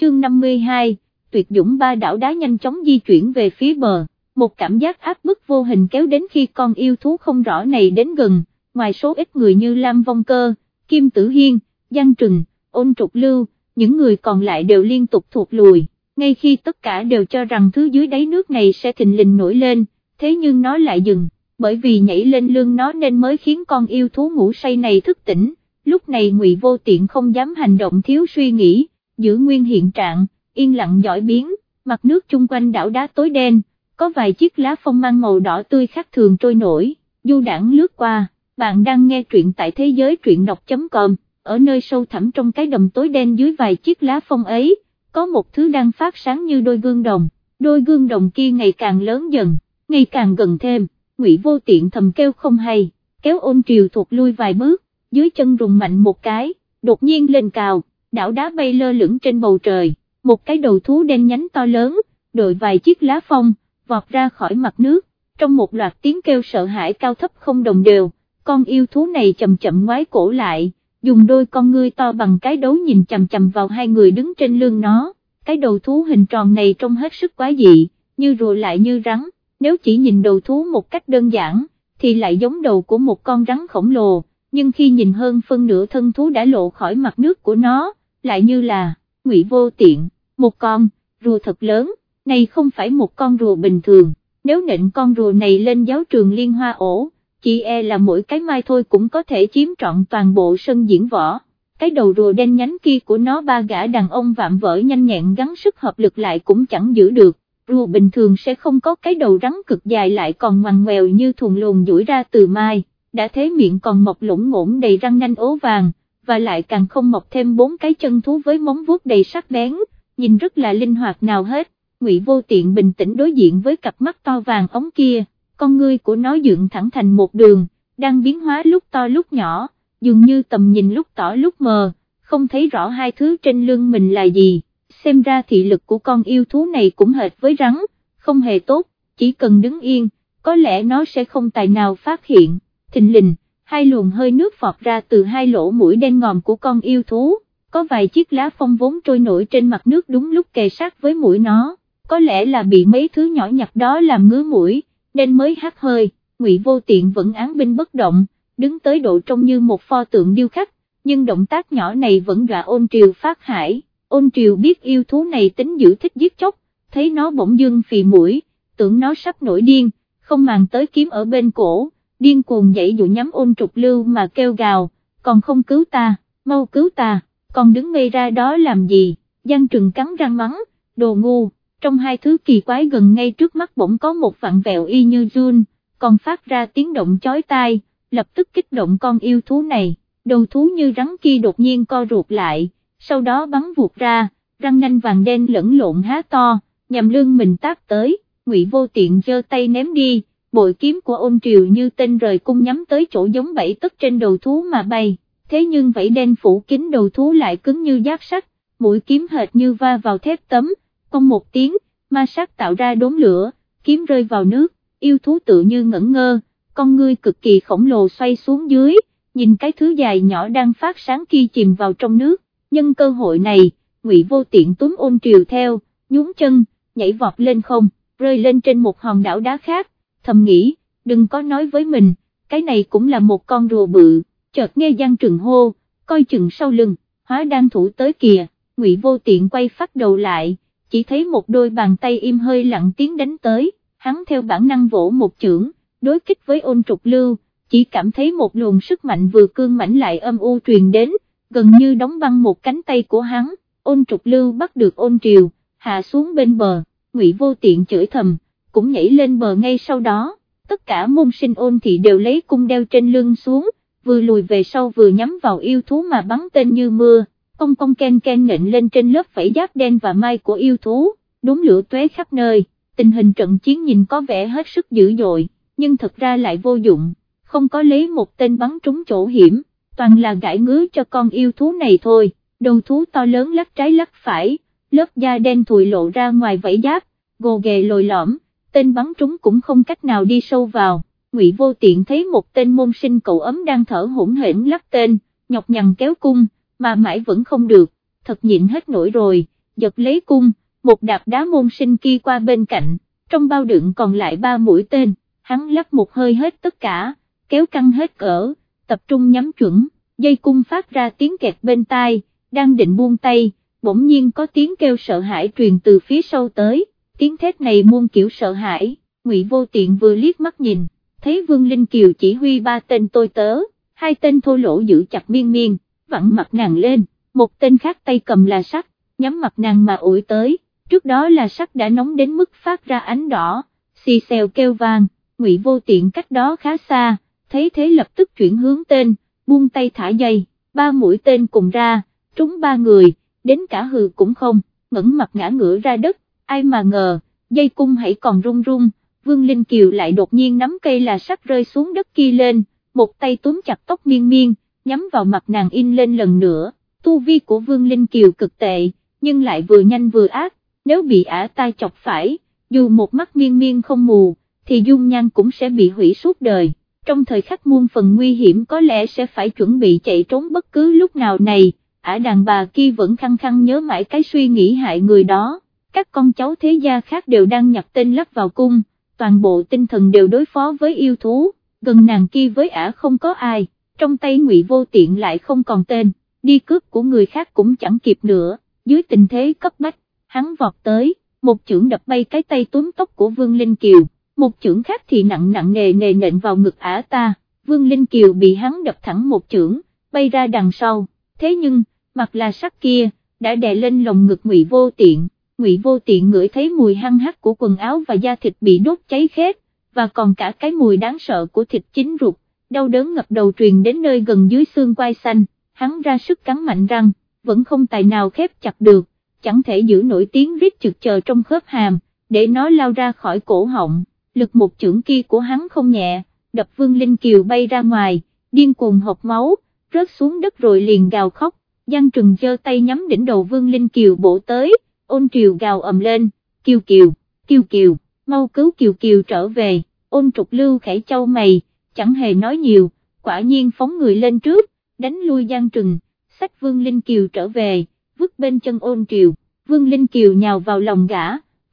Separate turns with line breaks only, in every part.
chương 52, tuyệt dũng ba đảo đá nhanh chóng di chuyển về phía bờ, một cảm giác áp bức vô hình kéo đến khi con yêu thú không rõ này đến gần, ngoài số ít người như Lam Vong Cơ, Kim Tử Hiên, Giang Trừng, Ôn Trục Lưu, những người còn lại đều liên tục thuộc lùi, ngay khi tất cả đều cho rằng thứ dưới đáy nước này sẽ thình lình nổi lên, thế nhưng nó lại dừng, bởi vì nhảy lên lưng nó nên mới khiến con yêu thú ngủ say này thức tỉnh, lúc này ngụy vô tiện không dám hành động thiếu suy nghĩ, giữ nguyên hiện trạng, yên lặng giỏi biến, mặt nước chung quanh đảo đá tối đen, có vài chiếc lá phong mang màu đỏ tươi khác thường trôi nổi, du đảng lướt qua, bạn đang nghe truyện tại thế giới truyện đọc.com, ở nơi sâu thẳm trong cái đầm tối đen dưới vài chiếc lá phong ấy, có một thứ đang phát sáng như đôi gương đồng, đôi gương đồng kia ngày càng lớn dần, ngày càng gần thêm, ngụy vô tiện thầm kêu không hay, kéo ôn triều thuộc lui vài bước, dưới chân rùng mạnh một cái, đột nhiên lên cào, đảo đá bay lơ lửng trên bầu trời, một cái đầu thú đen nhánh to lớn, đội vài chiếc lá phong, vọt ra khỏi mặt nước, trong một loạt tiếng kêu sợ hãi cao thấp không đồng đều, con yêu thú này chậm chậm ngoái cổ lại, dùng đôi con ngươi to bằng cái đấu nhìn chầm chầm vào hai người đứng trên lưng nó, cái đầu thú hình tròn này trông hết sức quá dị, như rùa lại như rắn, nếu chỉ nhìn đầu thú một cách đơn giản, thì lại giống đầu của một con rắn khổng lồ, nhưng khi nhìn hơn phân nửa thân thú đã lộ khỏi mặt nước của nó, lại như là, ngụy vô tiện, một con, rùa thật lớn, này không phải một con rùa bình thường, nếu nịnh con rùa này lên giáo trường liên hoa ổ, chỉ e là mỗi cái mai thôi cũng có thể chiếm trọn toàn bộ sân diễn võ. Cái đầu rùa đen nhánh kia của nó ba gã đàn ông vạm vỡ nhanh nhẹn gắn sức hợp lực lại cũng chẳng giữ được, rùa bình thường sẽ không có cái đầu rắn cực dài lại còn ngoằn ngoèo như thùng lùn duỗi ra từ mai, đã thế miệng còn mọc lủng ngỗng đầy răng nanh ố vàng, và lại càng không mọc thêm bốn cái chân thú với móng vuốt đầy sắc bén, nhìn rất là linh hoạt nào hết, Ngụy Vô Tiện bình tĩnh đối diện với cặp mắt to vàng ống kia, con ngươi của nó dựng thẳng thành một đường, đang biến hóa lúc to lúc nhỏ, dường như tầm nhìn lúc tỏ lúc mờ, không thấy rõ hai thứ trên lưng mình là gì, xem ra thị lực của con yêu thú này cũng hệt với rắn, không hề tốt, chỉ cần đứng yên, có lẽ nó sẽ không tài nào phát hiện, thình lình, hai luồng hơi nước phọt ra từ hai lỗ mũi đen ngòm của con yêu thú, có vài chiếc lá phong vốn trôi nổi trên mặt nước đúng lúc kề sát với mũi nó, có lẽ là bị mấy thứ nhỏ nhặt đó làm ngứa mũi, nên mới hát hơi, ngụy vô tiện vẫn án binh bất động, đứng tới độ trông như một pho tượng điêu khắc, nhưng động tác nhỏ này vẫn dọa ôn triều phát hải, ôn triều biết yêu thú này tính dữ thích giết chóc, thấy nó bỗng dưng phì mũi, tưởng nó sắp nổi điên, không màng tới kiếm ở bên cổ, điên cuồng dậy dụ nhắm ôn trục lưu mà kêu gào, còn không cứu ta, mau cứu ta, còn đứng ngây ra đó làm gì, Giang Trừng cắn răng mắng, đồ ngu, trong hai thứ kỳ quái gần ngay trước mắt bỗng có một vặn vẹo y như run, còn phát ra tiếng động chói tai, lập tức kích động con yêu thú này, đầu thú như rắn kia đột nhiên co ruột lại, sau đó bắn vụt ra, răng nanh vàng đen lẫn lộn há to, nhằm lưng mình tác tới, ngụy vô tiện giơ tay ném đi, bội kiếm của ôn triều như tên rời cung nhắm tới chỗ giống bảy tấc trên đầu thú mà bay, thế nhưng vảy đen phủ kín đầu thú lại cứng như giáp sắt, mũi kiếm hệt như va vào thép tấm, cong một tiếng, ma sát tạo ra đốm lửa, kiếm rơi vào nước, yêu thú tự như ngẩn ngơ, con ngươi cực kỳ khổng lồ xoay xuống dưới, nhìn cái thứ dài nhỏ đang phát sáng kia chìm vào trong nước, nhân cơ hội này, ngụy vô tiện túm ôn triều theo, nhún chân, nhảy vọt lên không, rơi lên trên một hòn đảo đá khác, thầm nghĩ, đừng có nói với mình, cái này cũng là một con rùa bự, chợt nghe Giang Trừng hô, coi chừng sau lưng, hóa đang thủ tới kìa, ngụy vô tiện quay phát đầu lại, chỉ thấy một đôi bàn tay im hơi lặng tiếng đánh tới, hắn theo bản năng vỗ một chưởng, đối kích với ôn trục lưu, chỉ cảm thấy một luồng sức mạnh vừa cương mãnh lại âm u truyền đến, gần như đóng băng một cánh tay của hắn, ôn trục lưu bắt được ôn triều, hạ xuống bên bờ, ngụy vô tiện chửi thầm, cũng nhảy lên bờ ngay sau đó, tất cả môn sinh ôn thị đều lấy cung đeo trên lưng xuống, vừa lùi về sau vừa nhắm vào yêu thú mà bắn tên như mưa. Công công ken ken nện lên trên lớp vảy giáp đen và mai của yêu thú, đốn lửa tuế khắp nơi, tình hình trận chiến nhìn có vẻ hết sức dữ dội, nhưng thật ra lại vô dụng, không có lấy một tên bắn trúng chỗ hiểm, toàn là gãi ngứa cho con yêu thú này thôi, đầu thú to lớn lắc trái lắc phải, lớp da đen thùi lộ ra ngoài vảy giáp, gồ ghề lồi lõm, tên bắn trúng cũng không cách nào đi sâu vào. Ngụy Vô Tiện thấy một tên môn sinh cậu ấm đang thở hỗn hển lắc tên, nhọc nhằn kéo cung, mà mãi vẫn không được, thật nhịn hết nổi rồi, giật lấy cung, một đạp đá môn sinh kia qua bên cạnh, trong bao đựng còn lại ba mũi tên, hắn lắc một hơi hết tất cả, kéo căng hết cỡ, tập trung nhắm chuẩn, dây cung phát ra tiếng kẹt bên tai, đang định buông tay, bỗng nhiên có tiếng kêu sợ hãi truyền từ phía sau tới, tiếng thét này muôn kiểu sợ hãi, ngụy vô tiện vừa liếc mắt nhìn, thấy Vương Linh Kiều chỉ huy ba tên tôi tớ, hai tên thô lỗ giữ chặt miên miên, vặn mặt nàng lên, một tên khác tay cầm là sắt, nhắm mặt nàng mà ủi tới, trước đó là sắt đã nóng đến mức phát ra ánh đỏ, xì xèo kêu vang, ngụy vô tiện cách đó khá xa, thấy thế lập tức chuyển hướng tên, buông tay thả dây, ba mũi tên cùng ra, trúng ba người, đến cả hừ cũng không, ngẩng mặt ngã ngửa ra đất, ai mà ngờ, dây cung hãy còn rung rung, Vương Linh Kiều lại đột nhiên nắm cây là sắt rơi xuống đất kia lên, một tay túm chặt tóc miên miên, nhắm vào mặt nàng in lên lần nữa, tu vi của Vương Linh Kiều cực tệ, nhưng lại vừa nhanh vừa ác, nếu bị ả tai chọc phải, dù một mắt miên miên không mù, thì dung nhan cũng sẽ bị hủy suốt đời, trong thời khắc muôn phần nguy hiểm có lẽ sẽ phải chuẩn bị chạy trốn bất cứ lúc nào này, ả đàn bà kia vẫn khăng khăng nhớ mãi cái suy nghĩ hại người đó, các con cháu thế gia khác đều đang nhặt tên lắp vào cung, toàn bộ tinh thần đều đối phó với yêu thú, gần nàng kia với ả không có ai, trong tay ngụy vô tiện lại không còn tên, đi cướp của người khác cũng chẳng kịp nữa, dưới tình thế cấp bách, hắn vọt tới, một chưởng đập bay cái tay túm tóc của Vương Linh Kiều, một chưởng khác thì nặng nặng nề nề nện vào ngực ả ta, Vương Linh Kiều bị hắn đập thẳng một chưởng, bay ra đằng sau, thế nhưng, mặt là sắt kia, đã đè lên lồng ngực ngụy vô tiện, ngụy vô tiện ngửi thấy mùi hăng hắc của quần áo và da thịt bị đốt cháy khét, và còn cả cái mùi đáng sợ của thịt chín ruột, đau đớn ngập đầu truyền đến nơi gần dưới xương quai xanh, hắn ra sức cắn mạnh răng, vẫn không tài nào khép chặt được, chẳng thể giữ nổi tiếng rít trực chờ trong khớp hàm, để nó lao ra khỏi cổ họng, lực một chưởng kia của hắn không nhẹ, đập Vương Linh Kiều bay ra ngoài, điên cuồng hộc máu, rớt xuống đất rồi liền gào khóc, Giang Trừng giơ tay nhắm đỉnh đầu Vương Linh Kiều bổ tới, ôn triều gào ầm lên, Kiều Kiều, Kiều Kiều, mau cứu Kiều Kiều trở về, ôn trục lưu khẽ châu mày, chẳng hề nói nhiều, quả nhiên phóng người lên trước, đánh lui Giang Trừng, sách Vương Linh Kiều trở về, vứt bên chân ôn triều, Vương Linh Kiều nhào vào lòng gã,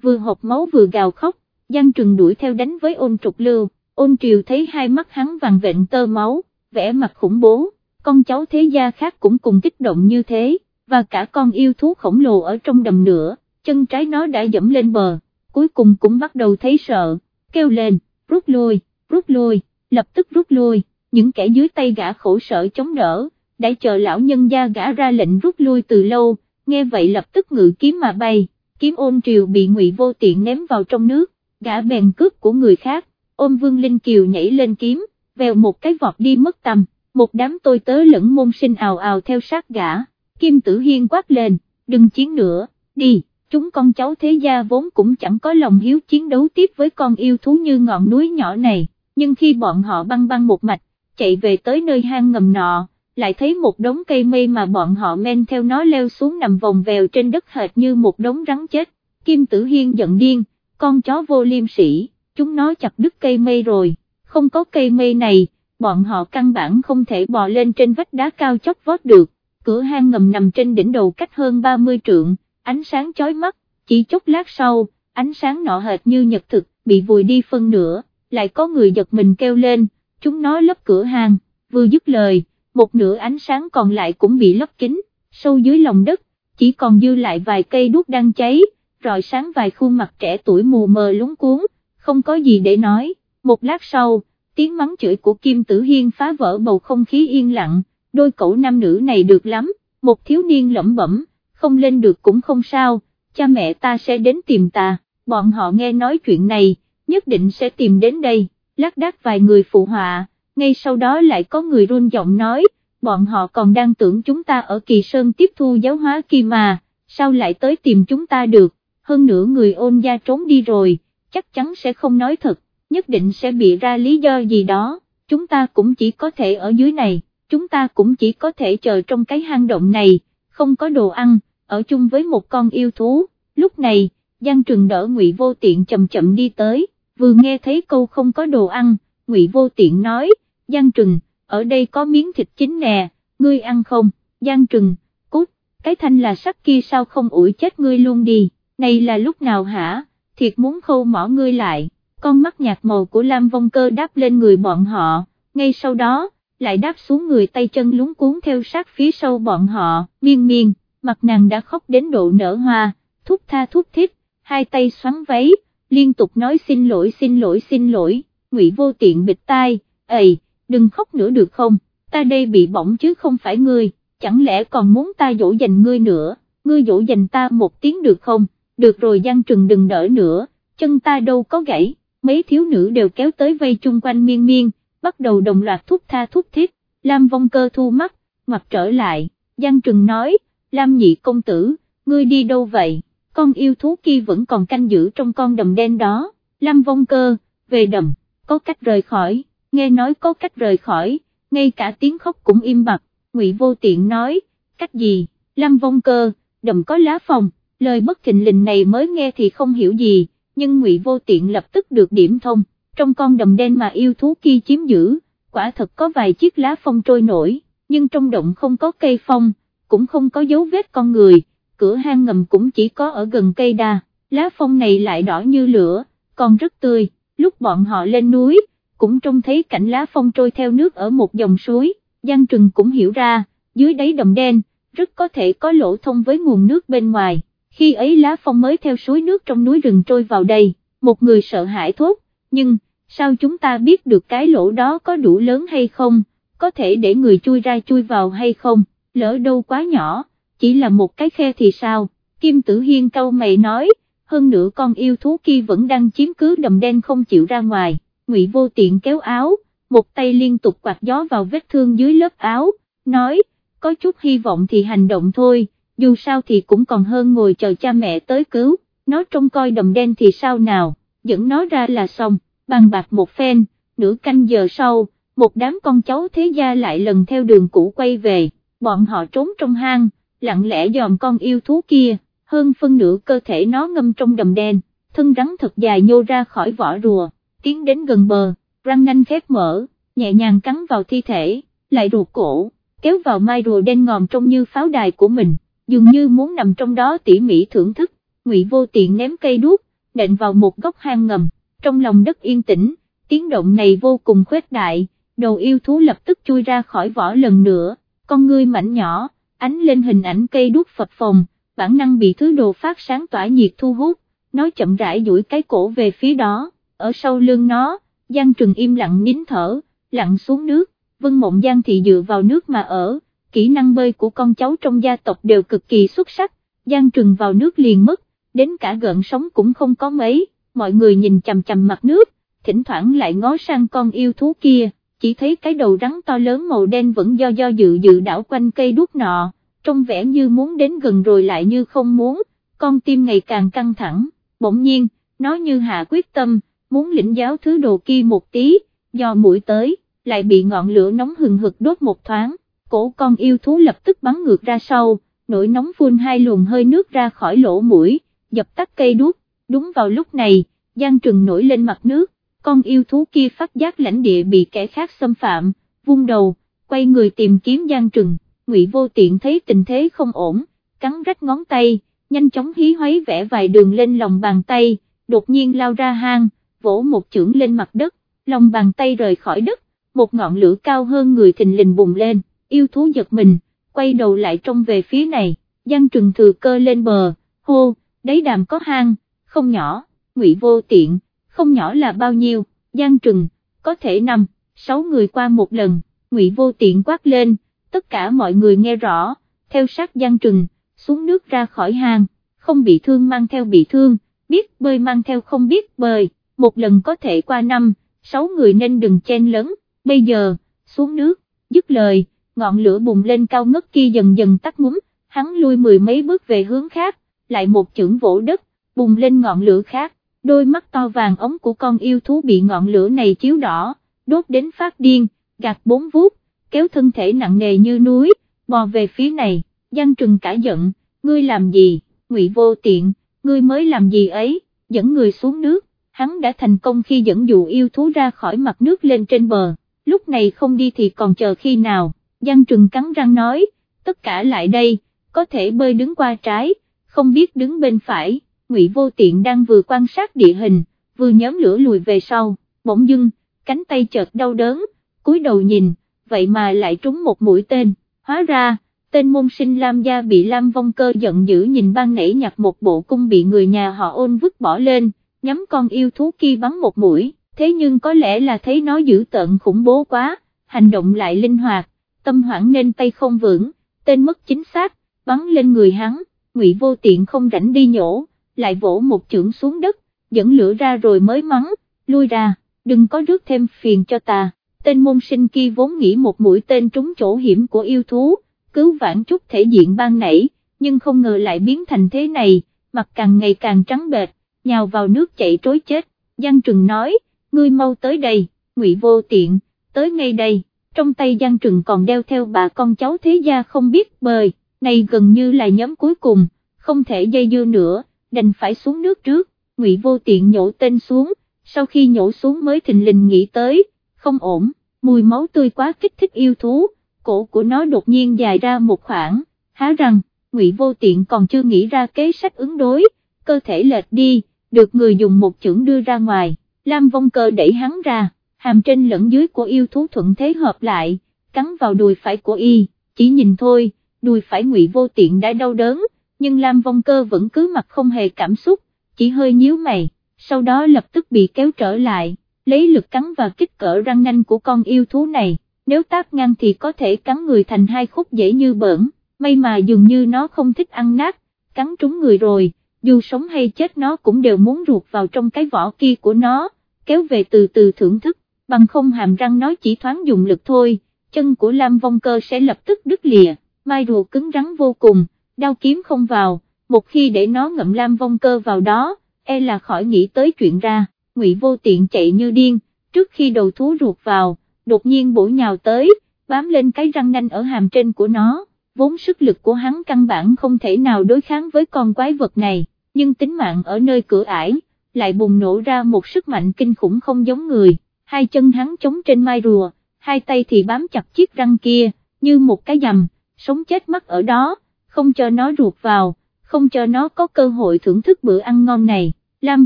vừa hộp máu vừa gào khóc, Giang Trừng đuổi theo đánh với ôn trục lưu, ôn triều thấy hai mắt hắn vàng vện tơ máu, vẻ mặt khủng bố, con cháu thế gia khác cũng cùng kích động như thế, và cả con yêu thú khổng lồ ở trong đầm nữa, chân trái nó đã dẫm lên bờ, cuối cùng cũng bắt đầu thấy sợ, kêu lên, rút lui, rút lui, lập tức rút lui, những kẻ dưới tay gã khổ sở chống đỡ, đã chờ lão nhân gia gã ra lệnh rút lui từ lâu, nghe vậy lập tức ngự kiếm mà bay, kiếm ôn triều bị ngụy vô tiện ném vào trong nước, gã bèn cướp của người khác, ôm vương linh kiều nhảy lên kiếm, vèo một cái vọt đi mất tầm, một đám tôi tớ lẫn môn sinh ào ào theo sát gã, kim tử hiên quát lên, đừng chiến nữa, đi, chúng con cháu thế gia vốn cũng chẳng có lòng hiếu chiến đấu tiếp với con yêu thú như ngọn núi nhỏ này, nhưng khi bọn họ băng băng một mạch, chạy về tới nơi hang ngầm nọ, lại thấy một đống cây mây mà bọn họ men theo nó leo xuống nằm vòng vèo trên đất hệt như một đống rắn chết, Kim Tử Hiên giận điên, con chó vô liêm sĩ, chúng nó chặt đứt cây mây rồi, không có cây mây này, bọn họ căn bản không thể bò lên trên vách đá cao chót vót được, cửa hang ngầm nằm trên đỉnh đầu cách hơn 30 trượng, ánh sáng chói mắt, chỉ chốc lát sau, ánh sáng nọ hệt như nhật thực, bị vùi đi phân nửa, lại có người giật mình kêu lên, chúng nó lấp cửa hang, vừa dứt lời một nửa ánh sáng còn lại cũng bị lấp kín, sâu dưới lòng đất, chỉ còn dư lại vài cây đuốc đang cháy, rọi sáng vài khuôn mặt trẻ tuổi mù mờ lúng cuốn, không có gì để nói, một lát sau, tiếng mắng chửi của Kim Tử Hiên phá vỡ bầu không khí yên lặng, đôi cậu nam nữ này được lắm, một thiếu niên lẩm bẩm, không lên được cũng không sao, cha mẹ ta sẽ đến tìm ta, bọn họ nghe nói chuyện này, nhất định sẽ tìm đến đây, lát đác vài người phụ họa ngay sau đó lại có người run giọng nói, bọn họ còn đang tưởng chúng ta ở Kỳ Sơn tiếp thu giáo hóa kia mà, sao lại tới tìm chúng ta được, hơn nữa người ôn gia trốn đi rồi, chắc chắn sẽ không nói thật, nhất định sẽ bị ra lý do gì đó, chúng ta cũng chỉ có thể ở dưới này, chúng ta cũng chỉ có thể chờ trong cái hang động này, không có đồ ăn, ở chung với một con yêu thú, lúc này, Giang Trừng đỡ ngụy vô tiện chậm chậm đi tới, vừa nghe thấy câu không có đồ ăn, ngụy vô tiện nói, Giang Trừng, ở đây có miếng thịt chín nè, ngươi ăn không, Giang Trừng, cút, cái thanh là sắt kia sao không ủi chết ngươi luôn đi, này là lúc nào hả, thiệt muốn khâu mỏ ngươi lại, con mắt nhạt màu của Lam Vong Cơ đáp lên người bọn họ, ngay sau đó, lại đáp xuống người tay chân lúng cuốn theo sát phía sau bọn họ, miên miên, mặt nàng đã khóc đến độ nở hoa, thúc tha thúc thích, hai tay xoắn váy, liên tục nói xin lỗi xin lỗi xin lỗi, ngụy vô tiện bịt tai, ầy, đừng khóc nữa được không, ta đây bị bỏng chứ không phải ngươi, chẳng lẽ còn muốn ta dỗ dành ngươi nữa, ngươi dỗ dành ta một tiếng được không, được rồi Giang Trừng đừng đỡ nữa, chân ta đâu có gãy, mấy thiếu nữ đều kéo tới vây chung quanh miên miên, bắt đầu đồng loạt thúc tha thúc thiết, Lam vong cơ thu mắt, mặt trở lại, Giang Trừng nói, Lam nhị công tử, ngươi đi đâu vậy, con yêu thú kia vẫn còn canh giữ trong con đầm đen đó, Lam vong cơ, về đầm, có cách rời khỏi, nghe nói có cách rời khỏi, ngay cả tiếng khóc cũng im bặt, Ngụy Vô Tiện nói, cách gì, Lam vong cơ, đầm có lá phòng, lời bất thình lình này mới nghe thì không hiểu gì, nhưng Ngụy Vô Tiện lập tức được điểm thông, trong con đầm đen mà yêu thú kia chiếm giữ, quả thật có vài chiếc lá phong trôi nổi, nhưng trong động không có cây phong, cũng không có dấu vết con người, cửa hang ngầm cũng chỉ có ở gần cây đa, lá phong này lại đỏ như lửa, còn rất tươi, lúc bọn họ lên núi, cũng trông thấy cảnh lá phong trôi theo nước ở một dòng suối, Giang Trừng cũng hiểu ra, dưới đáy đầm đen, rất có thể có lỗ thông với nguồn nước bên ngoài, khi ấy lá phong mới theo suối nước trong núi rừng trôi vào đây, một người sợ hãi thốt, nhưng, sao chúng ta biết được cái lỗ đó có đủ lớn hay không, có thể để người chui ra chui vào hay không, lỡ đâu quá nhỏ, chỉ là một cái khe thì sao, Kim Tử Hiên câu mày nói, hơn nữa con yêu thú kia vẫn đang chiếm cứ đầm đen không chịu ra ngoài, Ngụy Vô Tiện kéo áo, một tay liên tục quạt gió vào vết thương dưới lớp áo, nói, có chút hy vọng thì hành động thôi, dù sao thì cũng còn hơn ngồi chờ cha mẹ tới cứu, nó trông coi đầm đen thì sao nào, dẫn nó ra là xong, bàn bạc một phen, nửa canh giờ sau, một đám con cháu thế gia lại lần theo đường cũ quay về, bọn họ trốn trong hang, lặng lẽ dòm con yêu thú kia, hơn phân nửa cơ thể nó ngâm trong đầm đen, thân rắn thật dài nhô ra khỏi vỏ rùa, tiến đến gần bờ, răng nanh khép mở, nhẹ nhàng cắn vào thi thể, lại ruột cổ, kéo vào mai rùa đen ngòm trông như pháo đài của mình, dường như muốn nằm trong đó tỉ mỉ thưởng thức, ngụy vô tiện ném cây đuốc, nện vào một góc hang ngầm, trong lòng đất yên tĩnh, tiếng động này vô cùng khuếch đại, đầu yêu thú lập tức chui ra khỏi vỏ lần nữa, con ngươi mảnh nhỏ, ánh lên hình ảnh cây đuốc phập phồng, bản năng bị thứ đồ phát sáng tỏa nhiệt thu hút, nó chậm rãi duỗi cái cổ về phía đó, ở sau lưng nó, Giang Trừng im lặng nín thở, lặn xuống nước, Vân Mộng Giang thì dựa vào nước mà ở, kỹ năng bơi của con cháu trong gia tộc đều cực kỳ xuất sắc, Giang Trừng vào nước liền mất, đến cả gợn sóng cũng không có mấy, mọi người nhìn chằm chằm mặt nước, thỉnh thoảng lại ngó sang con yêu thú kia, chỉ thấy cái đầu rắn to lớn màu đen vẫn do do dự dự đảo quanh cây đuốc nọ, trông vẻ như muốn đến gần rồi lại như không muốn, con tim ngày càng căng thẳng, bỗng nhiên, nó như hạ quyết tâm, muốn lĩnh giáo thứ đồ kia một tí, do mũi tới, lại bị ngọn lửa nóng hừng hực đốt một thoáng, cổ con yêu thú lập tức bắn ngược ra sau, nổi nóng phun hai luồng hơi nước ra khỏi lỗ mũi, dập tắt cây đuốc, đúng vào lúc này, Giang Trừng nổi lên mặt nước, con yêu thú kia phát giác lãnh địa bị kẻ khác xâm phạm, vung đầu, quay người tìm kiếm Giang Trừng, Ngụy Vô Tiện thấy tình thế không ổn, cắn rách ngón tay, nhanh chóng hí hoáy vẽ vài đường lên lòng bàn tay, đột nhiên lao ra hang, vỗ một chưởng lên mặt đất, lòng bàn tay rời khỏi đất, một ngọn lửa cao hơn người thình lình bùng lên, yêu thú giật mình, quay đầu lại trông về phía này, Giang Trừng thừa cơ lên bờ, hô, đấy đàm có hang, không nhỏ, ngụy vô tiện, không nhỏ là bao nhiêu, Giang Trừng, có thể năm, sáu người qua một lần, ngụy vô tiện quát lên, tất cả mọi người nghe rõ, theo sát Giang Trừng, xuống nước ra khỏi hang, không bị thương mang theo bị thương, biết bơi mang theo không biết bơi, một lần có thể qua năm, sáu người nên đừng chen lớn, bây giờ, xuống nước, dứt lời, ngọn lửa bùng lên cao ngất kia dần dần tắt ngúm, hắn lui mười mấy bước về hướng khác, lại một chưởng vỗ đất, bùng lên ngọn lửa khác, đôi mắt to vàng ống của con yêu thú bị ngọn lửa này chiếu đỏ, đốt đến phát điên, gạt bốn vuốt, kéo thân thể nặng nề như núi, bò về phía này, Giang Trừng cả giận, ngươi làm gì, ngụy vô tiện, ngươi mới làm gì ấy, dẫn người xuống nước, hắn đã thành công khi dẫn dụ yêu thú ra khỏi mặt nước lên trên bờ, lúc này không đi thì còn chờ khi nào, Giang Trừng cắn răng nói, tất cả lại đây, có thể bơi đứng qua trái, không biết đứng bên phải, Ngụy Vô Tiện đang vừa quan sát địa hình, vừa nhóm lửa lùi về sau, bỗng dưng, cánh tay chợt đau đớn, cúi đầu nhìn, vậy mà lại trúng một mũi tên, hóa ra, tên môn sinh Lam Gia bị Lam Vong Cơ giận dữ nhìn ban nảy nhặt một bộ cung bị người nhà họ ôn vứt bỏ lên, nhắm con yêu thú kia bắn một mũi, thế nhưng có lẽ là thấy nó dữ tợn khủng bố quá, hành động lại linh hoạt, tâm hoảng nên tay không vững, tên mất chính xác, bắn lên người hắn, ngụy vô tiện không rảnh đi nhổ, lại vỗ một chưởng xuống đất, dẫn lửa ra rồi mới mắng, lui ra, đừng có rước thêm phiền cho ta, tên môn sinh kia vốn nghĩ một mũi tên trúng chỗ hiểm của yêu thú, cứu vãn chút thể diện ban nảy, nhưng không ngờ lại biến thành thế này, mặt càng ngày càng trắng bệt, nhào vào nước chạy trối chết, Giang Trừng nói, ngươi mau tới đây, ngụy vô tiện, tới ngay đây, trong tay Giang Trừng còn đeo theo bà con cháu thế gia không biết bơi, này gần như là nhóm cuối cùng, không thể dây dưa nữa, đành phải xuống nước trước, ngụy vô tiện nhổ tên xuống, sau khi nhổ xuống mới thình lình nghĩ tới, không ổn, mùi máu tươi quá kích thích yêu thú, cổ của nó đột nhiên dài ra một khoảng, há rằng, ngụy vô tiện còn chưa nghĩ ra kế sách ứng đối, cơ thể lệch đi, được người dùng một chưởng đưa ra ngoài, Lam Vong Cơ đẩy hắn ra, hàm trên lẫn dưới của yêu thú thuận thế hợp lại, cắn vào đùi phải của y, chỉ nhìn thôi, đùi phải ngụy vô tiện đã đau đớn, nhưng Lam Vong Cơ vẫn cứ mặt không hề cảm xúc, chỉ hơi nhíu mày, sau đó lập tức bị kéo trở lại, lấy lực cắn và kích cỡ răng nanh của con yêu thú này, nếu tác ngang thì có thể cắn người thành hai khúc dễ như bỡn, may mà dường như nó không thích ăn nát, cắn trúng người rồi, dù sống hay chết nó cũng đều muốn ruột vào trong cái vỏ kia của nó, kéo về từ từ thưởng thức, bằng không hàm răng nó chỉ thoáng dùng lực thôi, chân của Lam Vong Cơ sẽ lập tức đứt lìa, mai rùa cứng rắn vô cùng, đao kiếm không vào, một khi để nó ngậm Lam Vong Cơ vào đó, e là khỏi nghĩ tới chuyện ra, Ngụy Vô Tiện chạy như điên, trước khi đầu thú ruột vào, đột nhiên bổ nhào tới, bám lên cái răng nanh ở hàm trên của nó, vốn sức lực của hắn căn bản không thể nào đối kháng với con quái vật này, nhưng tính mạng ở nơi cửa ải, lại bùng nổ ra một sức mạnh kinh khủng không giống người, hai chân hắn chống trên mai rùa, hai tay thì bám chặt chiếc răng kia, như một cái dầm, sống chết mắt ở đó, không cho nó ruột vào, không cho nó có cơ hội thưởng thức bữa ăn ngon này. Lam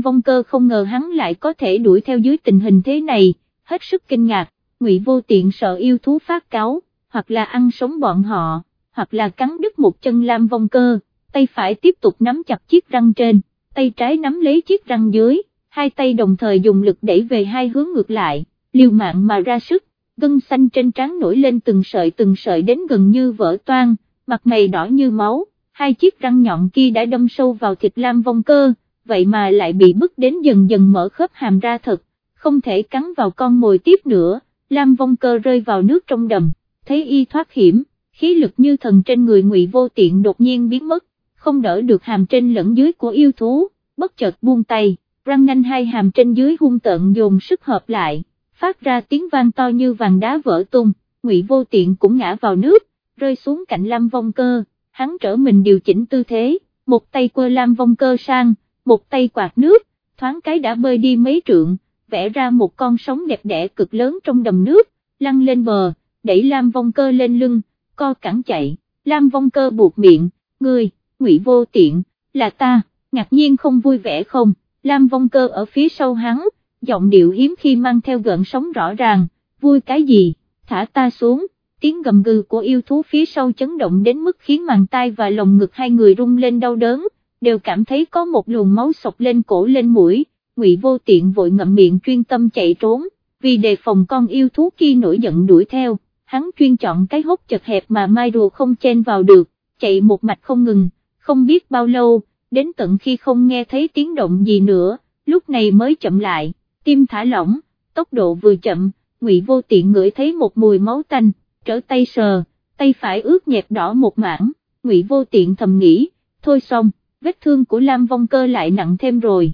Vong Cơ không ngờ hắn lại có thể đuổi theo dưới tình hình thế này, hết sức kinh ngạc, Ngụy Vô Tiện sợ yêu thú phát cáo, hoặc là ăn sống bọn họ, hoặc là cắn đứt một chân Lam Vong Cơ, tay phải tiếp tục nắm chặt chiếc răng trên, tay trái nắm lấy chiếc răng dưới, hai tay đồng thời dùng lực đẩy về hai hướng ngược lại, liều mạng mà ra sức, gân xanh trên trán nổi lên từng sợi từng sợi đến gần như vỡ toang, mặt mày đỏ như máu, hai chiếc răng nhọn kia đã đâm sâu vào thịt Lam Vong Cơ, vậy mà lại bị bức đến dần dần mở khớp hàm ra thật, không thể cắn vào con mồi tiếp nữa, Lam Vong Cơ rơi vào nước trong đầm, thấy y thoát hiểm, khí lực như thần trên người ngụy vô tiện đột nhiên biến mất, không đỡ được hàm trên lẫn dưới của yêu thú, bất chợt buông tay, răng nanh hai hàm trên dưới hung tợn dồn sức hợp lại, phát ra tiếng vang to như vàng đá vỡ tung, ngụy vô tiện cũng ngã vào nước, rơi xuống cạnh Lam Vong Cơ, hắn trở mình điều chỉnh tư thế, một tay quơ Lam Vong Cơ sang, một tay quạt nước, thoáng cái đã bơi đi mấy trượng, vẽ ra một con sóng đẹp đẽ cực lớn trong đầm nước, lăn lên bờ, đẩy Lam Vong Cơ lên lưng, co cẳng chạy, Lam Vong Cơ buộc miệng, ngươi, ngụy vô tiện, là ta, ngạc nhiên không vui vẻ không, Lam Vong Cơ ở phía sau hắn, giọng điệu hiếm khi mang theo gợn sóng rõ ràng, vui cái gì, thả ta xuống, tiếng gầm gừ của yêu thú phía sau chấn động đến mức khiến màng tai và lồng ngực hai người rung lên đau đớn, đều cảm thấy có một luồng máu sộc lên cổ lên mũi, ngụy vô tiện vội ngậm miệng chuyên tâm chạy trốn, vì đề phòng con yêu thú kia nổi giận đuổi theo, hắn chuyên chọn cái hốc chật hẹp mà mai rùa không chen vào được, chạy một mạch không ngừng, không biết bao lâu, đến tận khi không nghe thấy tiếng động gì nữa, lúc này mới chậm lại, tim thả lỏng, tốc độ vừa chậm, ngụy vô tiện ngửi thấy một mùi máu tanh, trở tay sờ, tay phải ướt nhẹp đỏ một mảng, ngụy vô tiện thầm nghĩ, thôi xong, vết thương của Lam Vong Cơ lại nặng thêm rồi.